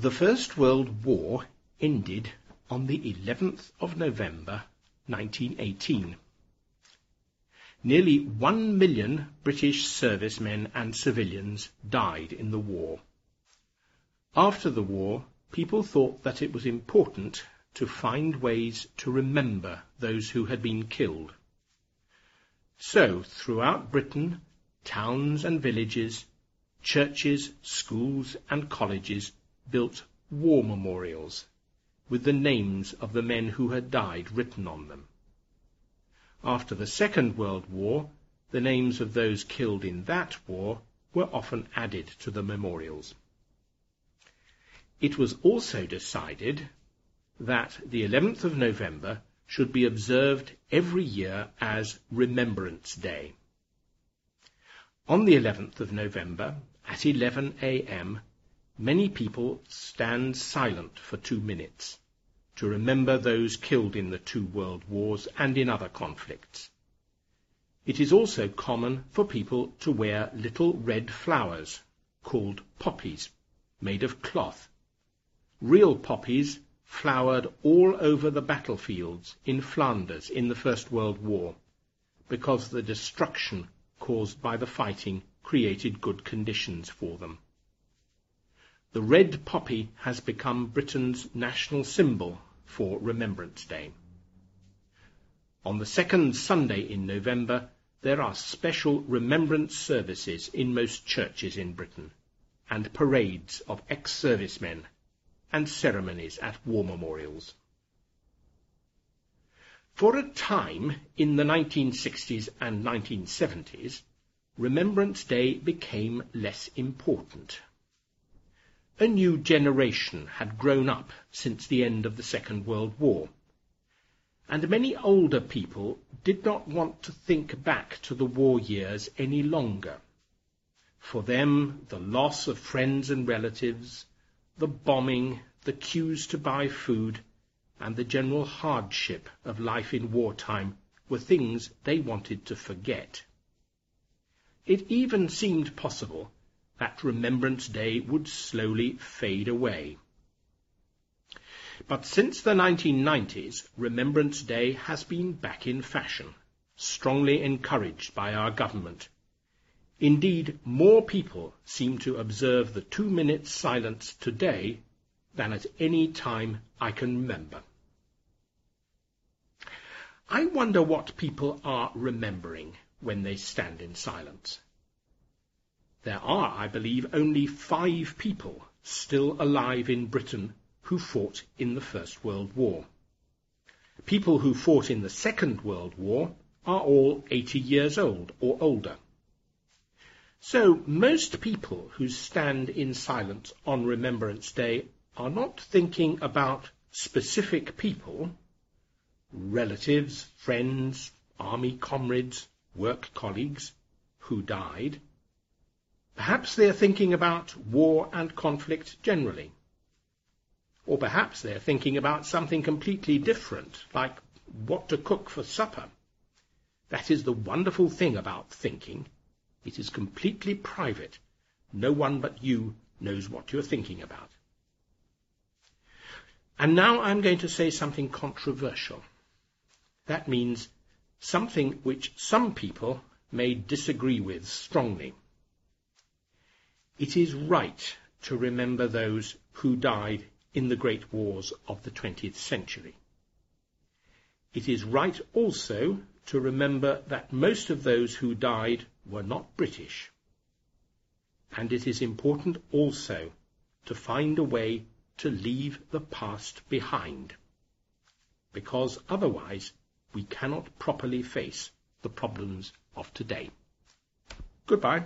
The First World War ended on the 11th of November 1918. Nearly one million British servicemen and civilians died in the war. After the war, people thought that it was important to find ways to remember those who had been killed. So, throughout Britain, towns and villages, churches, schools and colleges built war memorials with the names of the men who had died written on them. After the Second World War, the names of those killed in that war were often added to the memorials. It was also decided that the 11th of November should be observed every year as Remembrance Day. On the 11th of November, at 11 a.m., Many people stand silent for two minutes to remember those killed in the two world wars and in other conflicts. It is also common for people to wear little red flowers called poppies, made of cloth. Real poppies flowered all over the battlefields in Flanders in the First World War because the destruction caused by the fighting created good conditions for them. The red poppy has become Britain's national symbol for Remembrance Day. On the second Sunday in November, there are special remembrance services in most churches in Britain, and parades of ex-servicemen, and ceremonies at war memorials. For a time in the 1960s and 1970s, Remembrance Day became less important. A new generation had grown up since the end of the Second World War, and many older people did not want to think back to the war years any longer. For them, the loss of friends and relatives, the bombing, the queues to buy food, and the general hardship of life in wartime were things they wanted to forget. It even seemed possible that Remembrance Day would slowly fade away. But since the 1990s, Remembrance Day has been back in fashion, strongly encouraged by our government. Indeed, more people seem to observe the two minutes silence today than at any time I can remember. I wonder what people are remembering when they stand in silence. There are, I believe, only five people still alive in Britain who fought in the First World War. People who fought in the Second World War are all 80 years old or older. So most people who stand in silence on Remembrance Day are not thinking about specific people, relatives, friends, army comrades, work colleagues, who died. Perhaps they are thinking about war and conflict generally. Or perhaps they're thinking about something completely different, like what to cook for supper. That is the wonderful thing about thinking. It is completely private. No one but you knows what you're thinking about. And now I'm going to say something controversial. That means something which some people may disagree with strongly. It is right to remember those who died in the great wars of the 20th century. It is right also to remember that most of those who died were not British. And it is important also to find a way to leave the past behind, because otherwise we cannot properly face the problems of today. Goodbye.